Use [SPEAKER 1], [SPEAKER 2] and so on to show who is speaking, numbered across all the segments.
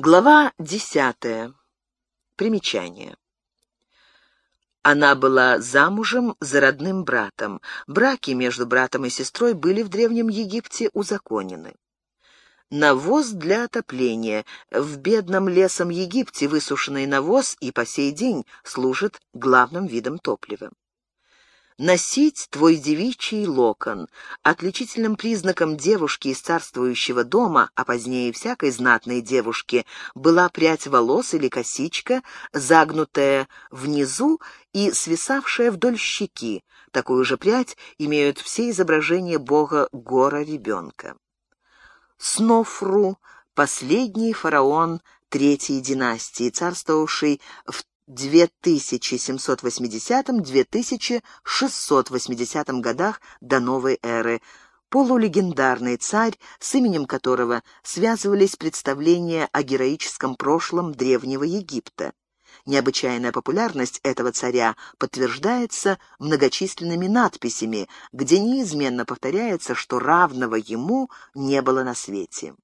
[SPEAKER 1] Глава десятая. Примечание. Она была замужем за родным братом. Браки между братом и сестрой были в Древнем Египте узаконены. Навоз для отопления. В бедном лесом Египте высушенный навоз и по сей день служит главным видом топлива носить твой девичий локон. Отличительным признаком девушки из царствующего дома, а позднее всякой знатной девушки, была прядь волос или косичка, загнутая внизу и свисавшая вдоль щеки. Такую же прядь имеют все изображения бога Гора ребенка. Снофру, последний фараон третьей династии, царствовавший в 2780-2680 годах до новой эры, полулегендарный царь, с именем которого связывались представления о героическом прошлом Древнего Египта. Необычайная популярность этого царя подтверждается многочисленными надписями, где неизменно повторяется, что равного ему не было на свете.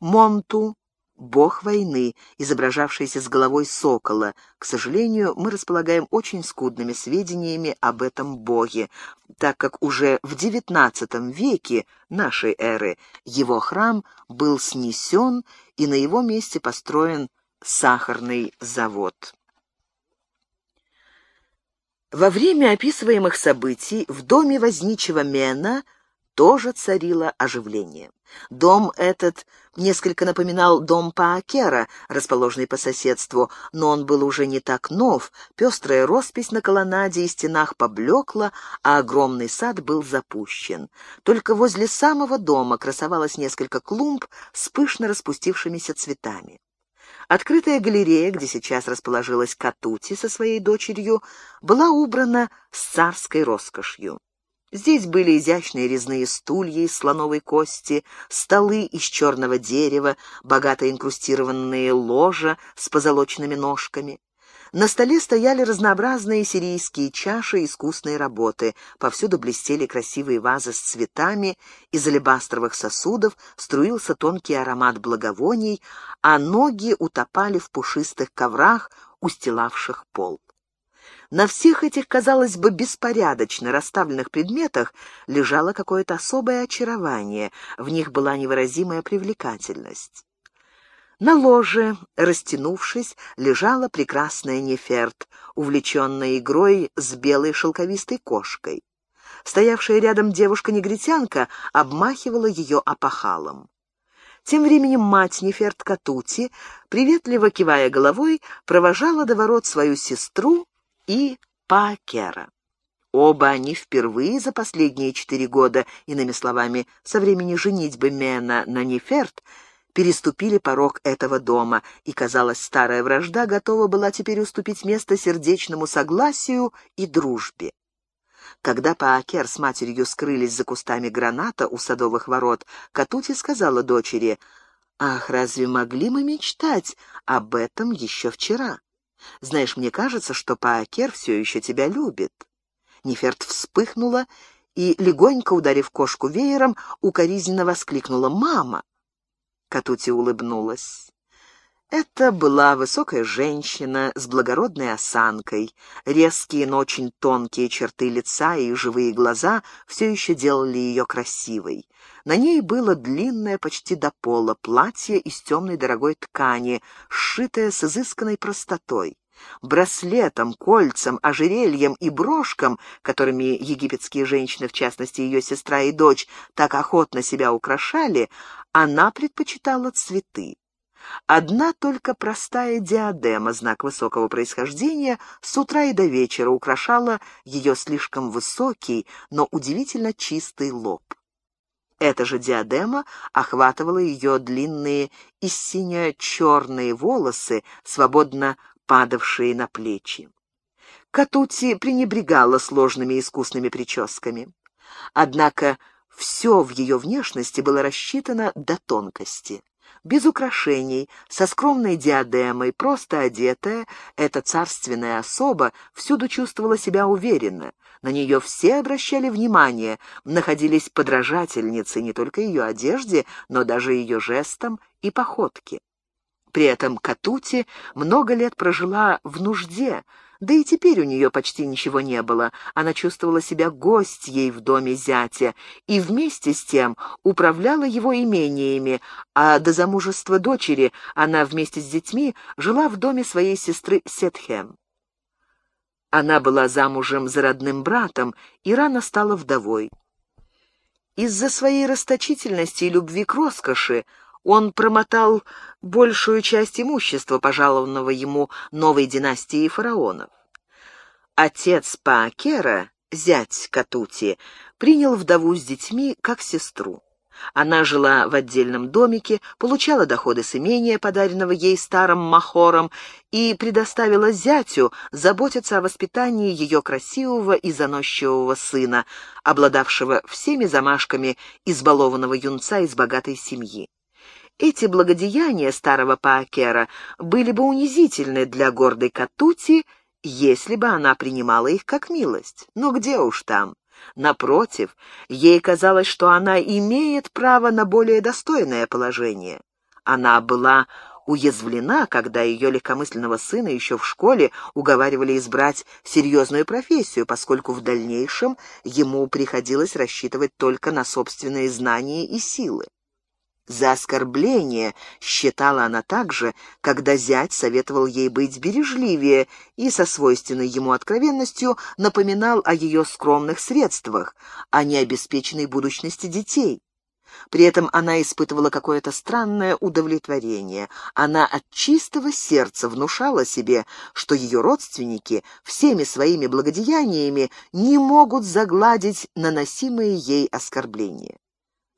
[SPEAKER 1] Монту, бог войны, изображавшийся с головой сокола. К сожалению, мы располагаем очень скудными сведениями об этом боге, так как уже в XIX веке нашей эры его храм был снесен и на его месте построен сахарный завод. Во время описываемых событий в доме возничего Мена тоже царило оживление. Дом этот несколько напоминал дом Паакера, расположенный по соседству, но он был уже не так нов, пестрая роспись на колоннаде и стенах поблекла, а огромный сад был запущен. Только возле самого дома красовалось несколько клумб с пышно распустившимися цветами. Открытая галерея, где сейчас расположилась Катути со своей дочерью, была убрана с царской роскошью. Здесь были изящные резные стулья из слоновой кости, столы из черного дерева, богато инкрустированные ложа с позолоченными ножками. На столе стояли разнообразные сирийские чаши искусной работы, повсюду блестели красивые вазы с цветами, из алебастровых сосудов струился тонкий аромат благовоний, а ноги утопали в пушистых коврах, устилавших пол. На всех этих, казалось бы, беспорядочно расставленных предметах лежало какое-то особое очарование, в них была невыразимая привлекательность. На ложе, растянувшись, лежала прекрасная Неферт, увлеченная игрой с белой шелковистой кошкой. Стоявшая рядом девушка-негритянка обмахивала ее опахалом. Тем временем мать Неферт Катути, приветливо кивая головой, провожала до ворот свою сестру и Пакера. Оба они впервые за последние четыре года, иными словами, со времени женитьбы Мена на Неферт, переступили порог этого дома, и, казалось, старая вражда готова была теперь уступить место сердечному согласию и дружбе. Когда Паакер с матерью скрылись за кустами граната у садовых ворот, Катути сказала дочери, «Ах, разве могли мы мечтать об этом еще вчера?» Знаешь, мне кажется, что Паакер все еще тебя любит». Неферт вспыхнула и, легонько ударив кошку веером, укоризненно воскликнула «Мама!». Катути улыбнулась. Это была высокая женщина с благородной осанкой. Резкие, но очень тонкие черты лица и живые глаза все еще делали ее красивой. На ней было длинное почти до пола платье из темной дорогой ткани, сшитое с изысканной простотой. Браслетом, кольцем, ожерельем и брошкам, которыми египетские женщины, в частности ее сестра и дочь, так охотно себя украшали, она предпочитала цветы. Одна только простая диадема, знак высокого происхождения, с утра и до вечера украшала ее слишком высокий, но удивительно чистый лоб. Эта же диадема охватывала ее длинные и сине-черные волосы, свободно падавшие на плечи. Катути пренебрегала сложными искусными прическами. Однако все в ее внешности было рассчитано до тонкости без украшений, со скромной диадемой, просто одетая, эта царственная особа всюду чувствовала себя уверенно. На нее все обращали внимание, находились подражательницы не только ее одежде, но даже ее жестам и походке. При этом Катути много лет прожила в нужде, да и теперь у нее почти ничего не было. Она чувствовала себя гостьей в доме зятя и вместе с тем управляла его имениями, а до замужества дочери она вместе с детьми жила в доме своей сестры Сетхем. Она была замужем за родным братом и рано стала вдовой. Из-за своей расточительности и любви к роскоши он промотал большую часть имущества, пожалованного ему новой династией фараонов. Отец Паакера, зять Катути, принял вдову с детьми как сестру. Она жила в отдельном домике, получала доходы с имения, подаренного ей старым Махором, и предоставила зятю заботиться о воспитании ее красивого и заносчивого сына, обладавшего всеми замашками избалованного юнца из богатой семьи. Эти благодеяния старого Паакера были бы унизительны для гордой Катути, если бы она принимала их как милость. Но где уж там? Напротив, ей казалось, что она имеет право на более достойное положение. Она была уязвлена, когда ее легкомысленного сына еще в школе уговаривали избрать серьезную профессию, поскольку в дальнейшем ему приходилось рассчитывать только на собственные знания и силы. За оскорбление считала она также, когда зять советовал ей быть бережливее и со свойственной ему откровенностью напоминал о ее скромных средствах, о необеспеченной будущности детей. При этом она испытывала какое-то странное удовлетворение. Она от чистого сердца внушала себе, что ее родственники всеми своими благодеяниями не могут загладить наносимые ей оскорбления.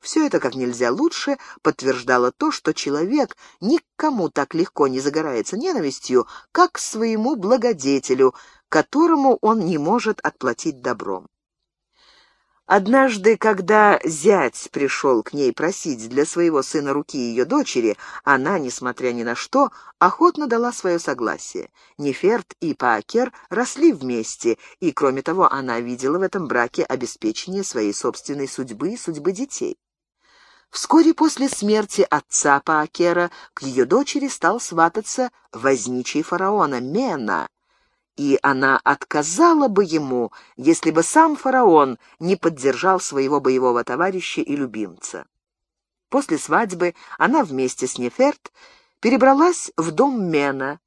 [SPEAKER 1] Все это как нельзя лучше подтверждало то, что человек никому так легко не загорается ненавистью, как к своему благодетелю, которому он не может отплатить добром. Однажды, когда зять пришел к ней просить для своего сына руки ее дочери, она, несмотря ни на что, охотно дала свое согласие. Неферт и Пакер росли вместе, и, кроме того, она видела в этом браке обеспечение своей собственной судьбы и судьбы детей. Вскоре после смерти отца Паакера к ее дочери стал свататься возничий фараона Мена, и она отказала бы ему, если бы сам фараон не поддержал своего боевого товарища и любимца. После свадьбы она вместе с Неферт перебралась в дом Мена,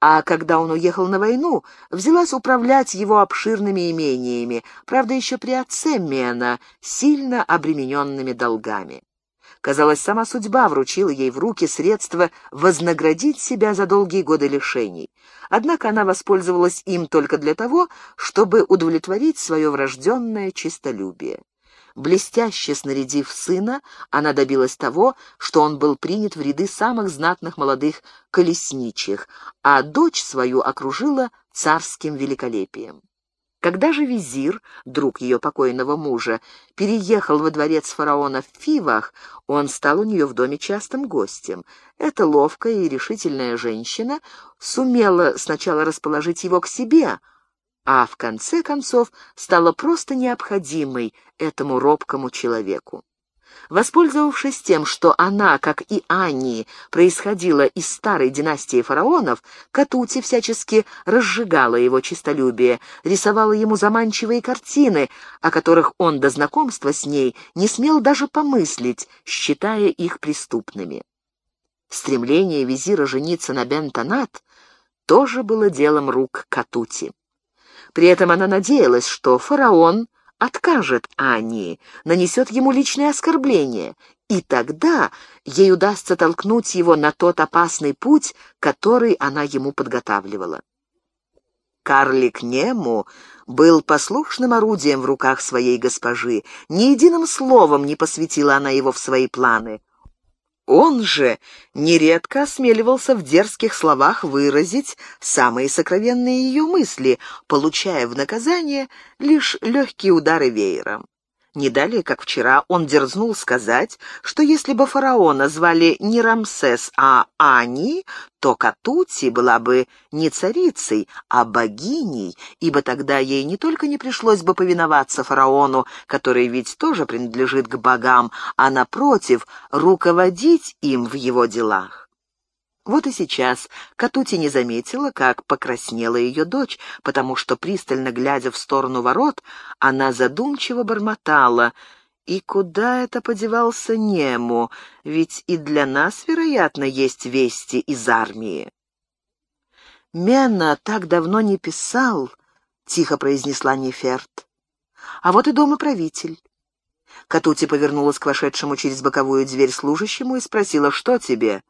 [SPEAKER 1] а когда он уехал на войну, взялась управлять его обширными имениями, правда, еще при отце Мена, сильно обремененными долгами. Казалось, сама судьба вручила ей в руки средства вознаградить себя за долгие годы лишений. Однако она воспользовалась им только для того, чтобы удовлетворить свое врожденное честолюбие. Блестяще снарядив сына, она добилась того, что он был принят в ряды самых знатных молодых колесничих, а дочь свою окружила царским великолепием. Когда же визир, друг ее покойного мужа, переехал во дворец фараона в Фивах, он стал у нее в доме частым гостем. Эта ловкая и решительная женщина сумела сначала расположить его к себе, а в конце концов стала просто необходимой этому робкому человеку. Воспользовавшись тем, что она, как и Анни, происходила из старой династии фараонов, Катути всячески разжигала его честолюбие, рисовала ему заманчивые картины, о которых он до знакомства с ней не смел даже помыслить, считая их преступными. Стремление визира жениться на Бентонат тоже было делом рук Катути. При этом она надеялась, что фараон откажет Анне, нанесет ему личное оскорбление, и тогда ей удастся толкнуть его на тот опасный путь, который она ему подготавливала. Карлик Нему был послушным орудием в руках своей госпожи, ни единым словом не посвятила она его в свои планы. Он же нередко осмеливался в дерзких словах выразить самые сокровенные ее мысли, получая в наказание лишь легкие удары веером. Не далее, как вчера, он дерзнул сказать, что если бы фараона звали не Рамсес, а Ани, то Катути была бы не царицей, а богиней, ибо тогда ей не только не пришлось бы повиноваться фараону, который ведь тоже принадлежит к богам, а, напротив, руководить им в его делах. Вот и сейчас Катути не заметила, как покраснела ее дочь, потому что, пристально глядя в сторону ворот, она задумчиво бормотала. И куда это подевался Нему? Ведь и для нас, вероятно, есть вести из армии. «Мена так давно не писал», — тихо произнесла Неферт. «А вот и дома правитель». Катути повернулась к вошедшему через боковую дверь служащему и спросила, что тебе?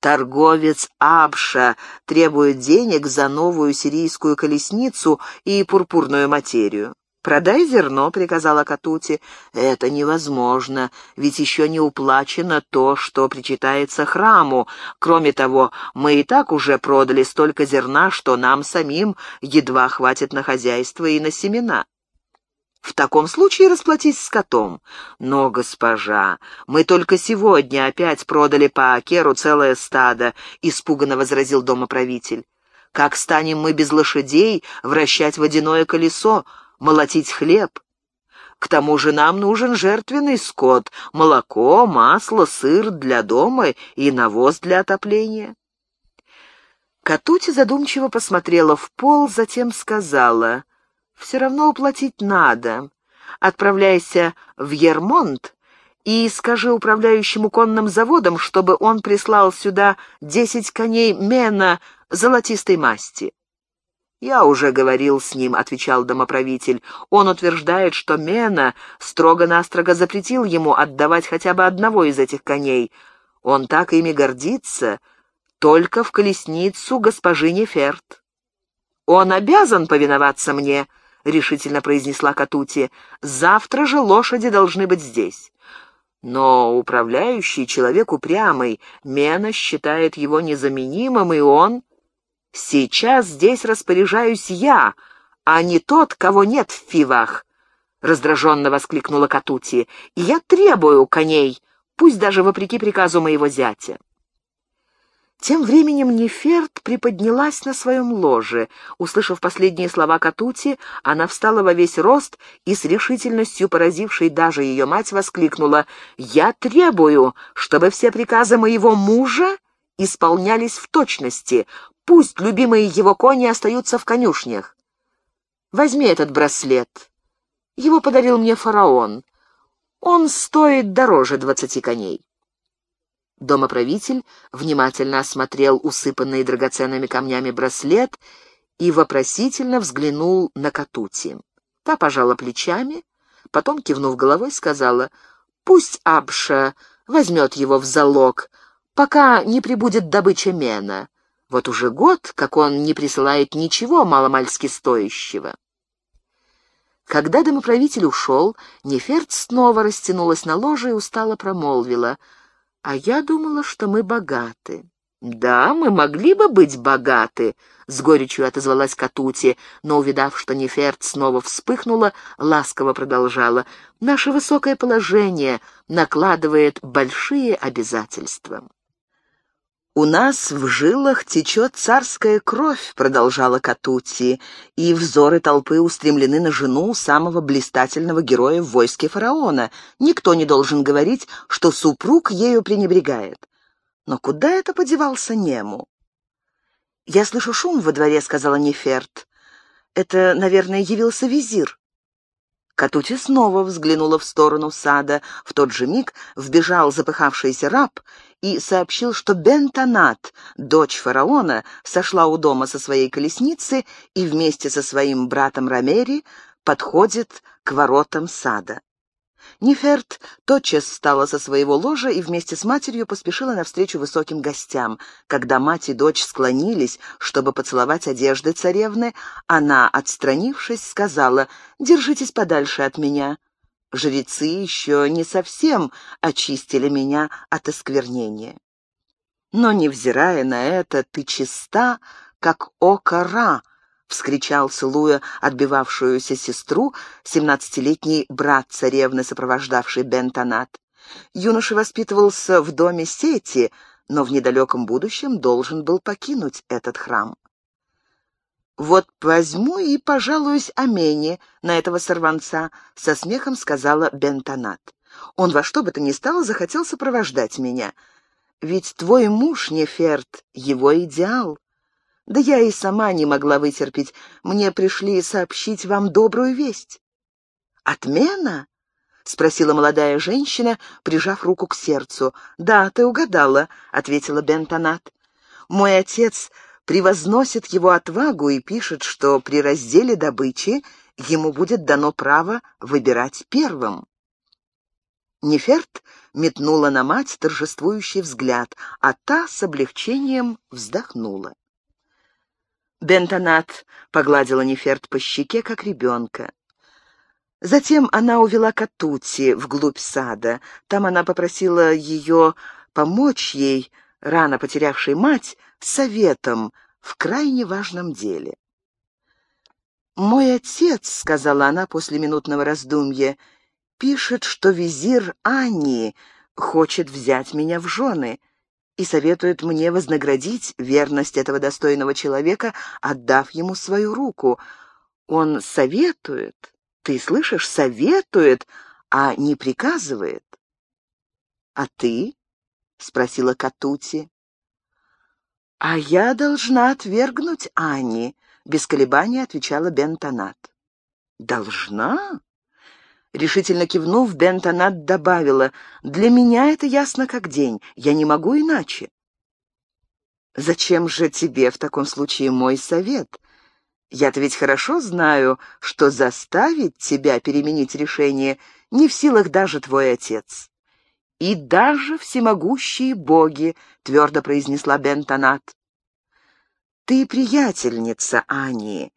[SPEAKER 1] Торговец Абша требует денег за новую сирийскую колесницу и пурпурную материю. «Продай зерно», — приказала Катути. «Это невозможно, ведь еще не уплачено то, что причитается храму. Кроме того, мы и так уже продали столько зерна, что нам самим едва хватит на хозяйство и на семена». В таком случае расплатись с котом. Но, госпожа, мы только сегодня опять продали по Акеру целое стадо, — испуганно возразил домоправитель. Как станем мы без лошадей вращать водяное колесо, молотить хлеб? К тому же нам нужен жертвенный скот, молоко, масло, сыр для дома и навоз для отопления. Катути задумчиво посмотрела в пол, затем сказала — все равно уплатить надо. Отправляйся в Ермонт и скажи управляющему конным заводом, чтобы он прислал сюда десять коней Мена золотистой масти. «Я уже говорил с ним», — отвечал домоправитель. «Он утверждает, что Мена строго-настрого запретил ему отдавать хотя бы одного из этих коней. Он так ими гордится, только в колесницу госпожи Неферт. Он обязан повиноваться мне», — решительно произнесла Катути. «Завтра же лошади должны быть здесь». Но управляющий человек упрямый, Мена считает его незаменимым, и он... «Сейчас здесь распоряжаюсь я, а не тот, кого нет в фивах», — раздраженно воскликнула Катути. «И я требую коней, пусть даже вопреки приказу моего зятя». Тем временем Неферт приподнялась на своем ложе. Услышав последние слова Катути, она встала во весь рост и с решительностью, поразившей даже ее мать, воскликнула «Я требую, чтобы все приказы моего мужа исполнялись в точности. Пусть любимые его кони остаются в конюшнях. Возьми этот браслет. Его подарил мне фараон. Он стоит дороже двадцати коней». Домоправитель внимательно осмотрел усыпанный драгоценными камнями браслет и вопросительно взглянул на Катути. Та пожала плечами, потом, кивнув головой, сказала, «Пусть Абша возьмет его в залог, пока не прибудет добыча Мена. Вот уже год, как он не присылает ничего маломальски стоящего». Когда домоправитель ушел, Неферт снова растянулась на ложе и устало промолвила — а я думала, что мы богаты. «Да, мы могли бы быть богаты», — с горечью отозвалась Катути, но, увидав, что Неферт снова вспыхнула, ласково продолжала. «Наше высокое положение накладывает большие обязательства». «У нас в жилах течет царская кровь», — продолжала Катути, «и взоры толпы устремлены на жену самого блистательного героя в войске фараона. Никто не должен говорить, что супруг ею пренебрегает. Но куда это подевался Нему?» «Я слышу шум во дворе», — сказала Неферт. «Это, наверное, явился визир». Катути снова взглянула в сторону сада. В тот же миг вбежал запыхавшийся раб и сообщил, что Бентонат, дочь фараона, сошла у дома со своей колесницы и вместе со своим братом Рамери подходит к воротам сада. Неферт тотчас встала со своего ложа и вместе с матерью поспешила навстречу высоким гостям. Когда мать и дочь склонились, чтобы поцеловать одежды царевны, она, отстранившись, сказала «Держитесь подальше от меня». Жрецы еще не совсем очистили меня от осквернения. Но, невзирая на это, ты чиста, как око Ра, — вскричал, целуя отбивавшуюся сестру, семнадцатилетний брат царевны, сопровождавший Бентонат. Юноша воспитывался в доме Сети, но в недалеком будущем должен был покинуть этот храм. «Вот возьму и пожалуюсь Амене на этого сорванца», — со смехом сказала Бентонат. «Он во что бы то ни стало захотел сопровождать меня. Ведь твой муж, Неферт, его идеал. Да я и сама не могла вытерпеть. Мне пришли сообщить вам добрую весть. Отмена? — спросила молодая женщина, прижав руку к сердцу. «Да, ты угадала», — ответила Бентонат. «Мой отец превозносит его отвагу и пишет, что при разделе добычи ему будет дано право выбирать первым». Неферт метнула на мать торжествующий взгляд, а та с облегчением вздохнула. Бентонат погладила Неферт по щеке, как ребенка. Затем она увела Катути вглубь сада. Там она попросила ее помочь ей, рано потерявшей мать, советом в крайне важном деле. «Мой отец», — сказала она после минутного раздумья, — «пишет, что визир Ани хочет взять меня в жены и советует мне вознаградить верность этого достойного человека, отдав ему свою руку. Он советует, ты слышишь, советует, а не приказывает. А ты? спросила Катути. А я должна отвергнуть Ани, без колебаний отвечала Бентонат. Должна? Решительно кивнув, Бентонат добавила, «Для меня это ясно как день, я не могу иначе». «Зачем же тебе в таком случае мой совет?» Я-то ведь хорошо знаю, что заставить тебя переменить решение не в силах даже твой отец. И даже всемогущие боги, — твердо произнесла Бентонат. Ты приятельница Ани,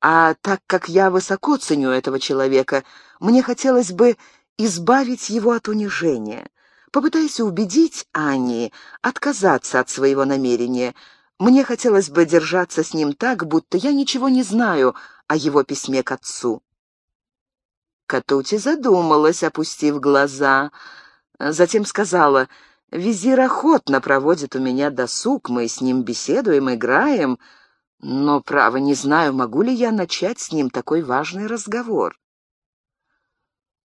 [SPEAKER 1] а так как я высоко ценю этого человека, мне хотелось бы избавить его от унижения. Попытайся убедить Ани отказаться от своего намерения — мне хотелось бы держаться с ним так, будто я ничего не знаю о его письме к отцу. Катути задумалась, опустив глаза. Затем сказала, «Визир охотно проводит у меня досуг, мы с ним беседуем, играем, но, право, не знаю, могу ли я начать с ним такой важный разговор».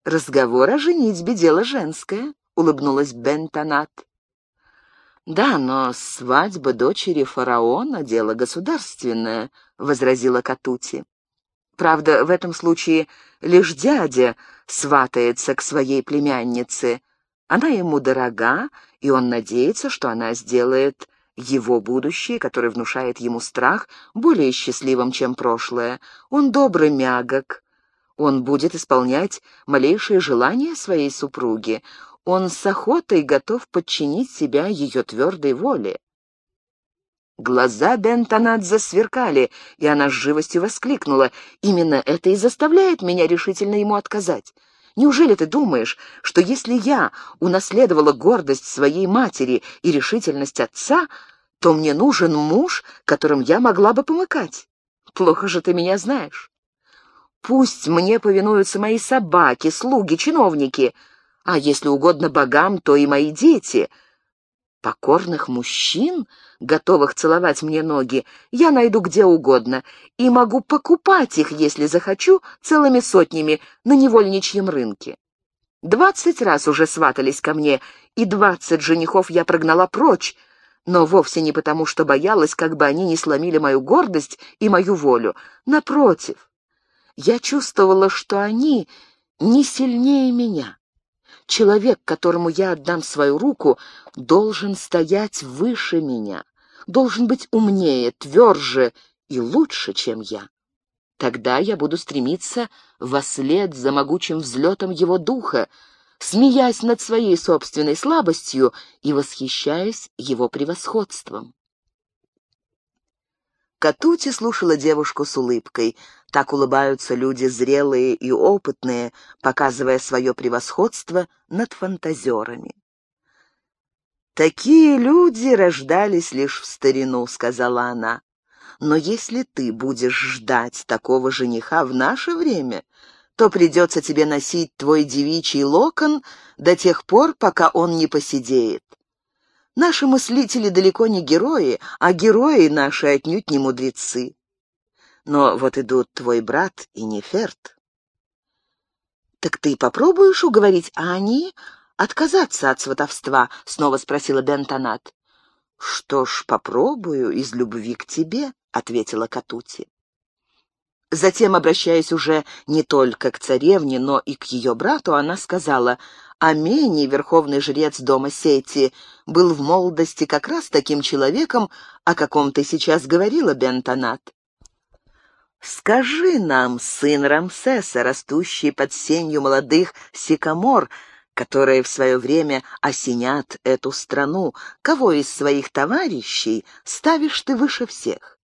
[SPEAKER 1] «Разговор о женитьбе — дело женское», — улыбнулась Бентонат. «Да, но свадьба дочери фараона — дело государственное», — возразила Катути. «Правда, в этом случае лишь дядя сватается к своей племяннице. Она ему дорога, и он надеется, что она сделает его будущее, которое внушает ему страх, более счастливым, чем прошлое. Он добрый мягок. Он будет исполнять малейшие желания своей супруги. Он с охотой готов подчинить себя ее твердой воле. Глаза Бентонат засверкали, и она с живостью воскликнула. «Именно это и заставляет меня решительно ему отказать. Неужели ты думаешь, что если я унаследовала гордость своей матери и решительность отца, то мне нужен муж, которым я могла бы помыкать? Плохо же ты меня знаешь. Пусть мне повинуются мои собаки, слуги, чиновники, а если угодно богам, то и мои дети. Покорных мужчин, готовых целовать мне ноги, я найду где угодно и могу покупать их, если захочу, целыми сотнями на невольничьем рынке. Двадцать раз уже сватались ко мне, и двадцать женихов я прогнала прочь, но вовсе не потому, что боялась, как бы они не сломили мою гордость и мою волю. Напротив, я чувствовала, что они не сильнее меня. Человек, которому я отдам свою руку, должен стоять выше меня, должен быть умнее, тверже и лучше, чем я. Тогда я буду стремиться вослед за могучим взлетом его духа, смеясь над своей собственной слабостью и восхищаясь его превосходством. Катути слушала девушку с улыбкой. Так улыбаются люди зрелые и опытные, показывая свое превосходство над фантазерами. «Такие люди рождались лишь в старину», — сказала она. «Но если ты будешь ждать такого жениха в наше время, то придется тебе носить твой девичий локон до тех пор, пока он не поседеет. Наши мыслители далеко не герои, а герои наши отнюдь не мудрецы. Но вот идут твой брат и Неферт. Так ты попробуешь уговорить Ани отказаться от сватовства?» — снова спросила Бентонат. «Что ж, попробую из любви к тебе», — ответила Катути. Затем, обращаясь уже не только к царевне, но и к ее брату, она сказала, «Амений, верховный жрец дома Сети, был в молодости как раз таким человеком, о каком ты сейчас говорила, Бентонат. Скажи нам, сын Рамсеса, растущий под сенью молодых сикамор, которые в свое время осенят эту страну, кого из своих товарищей ставишь ты выше всех?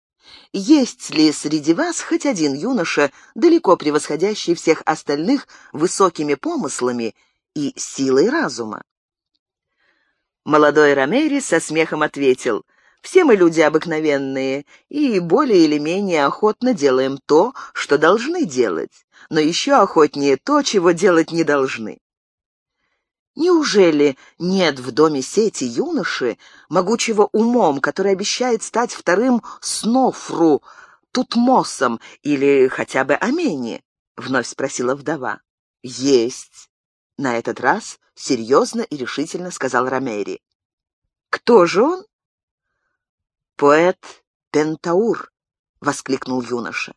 [SPEAKER 1] Есть ли среди вас хоть один юноша, далеко превосходящий всех остальных высокими помыслами и силой разума? Молодой Ромери со смехом ответил, «Все мы люди обыкновенные и более или менее охотно делаем то, что должны делать, но еще охотнее то, чего делать не должны. Неужели нет в доме сети юноши, могучего умом, который обещает стать вторым Снофру, Тутмосом или хотя бы Амени? — вновь спросила вдова. — Есть. На этот раз серьезно и решительно сказал Ромери. — Кто же он? — Поэт Пентаур, — воскликнул юноша.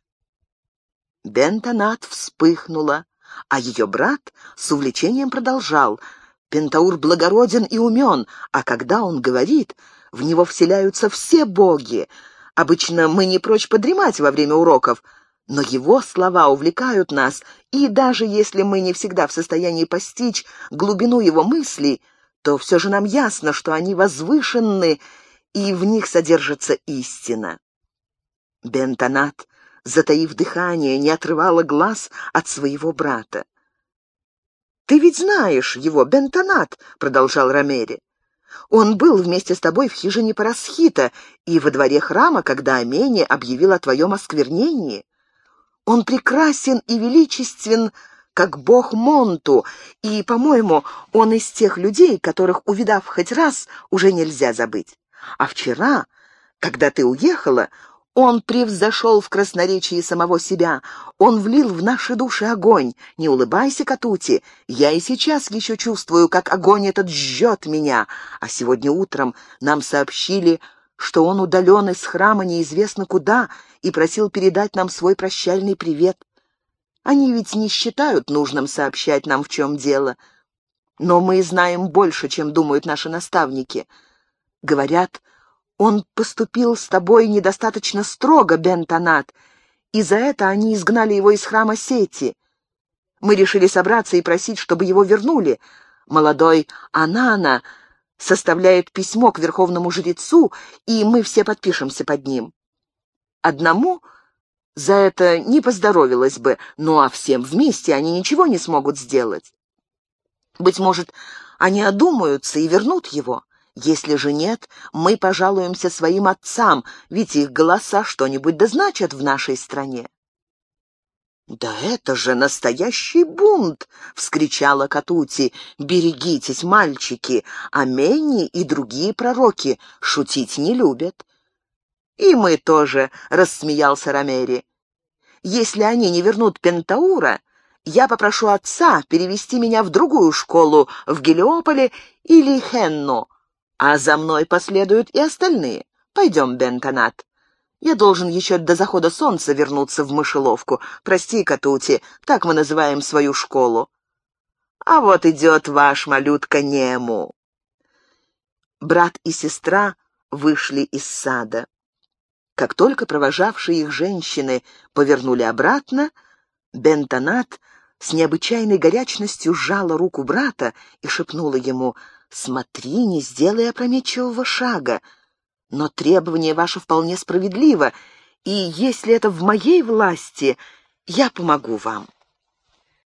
[SPEAKER 1] Бентонат вспыхнула, а ее брат с увлечением продолжал — Пентаур благороден и умен, а когда он говорит, в него вселяются все боги. Обычно мы не прочь подремать во время уроков, но его слова увлекают нас, и даже если мы не всегда в состоянии постичь глубину его мыслей, то все же нам ясно, что они возвышенны, и в них содержится истина. Бентонат, затаив дыхание, не отрывала глаз от своего брата. «Ты ведь знаешь его, Бентонат», — продолжал Ромери. «Он был вместе с тобой в хижине Парасхита и во дворе храма, когда Амени объявил о твоем осквернении. Он прекрасен и величествен, как бог Монту, и, по-моему, он из тех людей, которых, увидав хоть раз, уже нельзя забыть. А вчера, когда ты уехала, он превзошел в красноречии самого себя. Он влил в наши души огонь. Не улыбайся, Катути. Я и сейчас еще чувствую, как огонь этот жжет меня. А сегодня утром нам сообщили, что он удален из храма неизвестно куда и просил передать нам свой прощальный привет. Они ведь не считают нужным сообщать нам, в чем дело. Но мы знаем больше, чем думают наши наставники. Говорят, он поступил с тобой недостаточно строго, Бентонат, и за это они изгнали его из храма Сети. Мы решили собраться и просить, чтобы его вернули. Молодой Анана составляет письмо к верховному жрецу, и мы все подпишемся под ним. Одному за это не поздоровилось бы, ну а всем вместе они ничего не смогут сделать. Быть может, они одумаются и вернут его. Если же нет, мы пожалуемся своим отцам, ведь их голоса что-нибудь да в нашей стране. «Да это же настоящий бунт!» — вскричала Катути. «Берегитесь, мальчики! Амени и другие пророки шутить не любят». «И мы тоже», — рассмеялся Ромери. «Если они не вернут Пентаура, я попрошу отца перевести меня в другую школу в Гелиополе или Хенну, а за мной последуют и остальные. Пойдем, Бентонат. Я должен еще до захода солнца вернуться в мышеловку. Прости, Катути, так мы называем свою школу. А вот идет ваш малютка Нему. Брат и сестра вышли из сада. Как только провожавшие их женщины повернули обратно, Бентонат с необычайной горячностью сжала руку брата и шепнула ему — Смотри, не сделай опрометчивого шага. Но требование ваше вполне справедливо, и если это в моей власти, я помогу вам.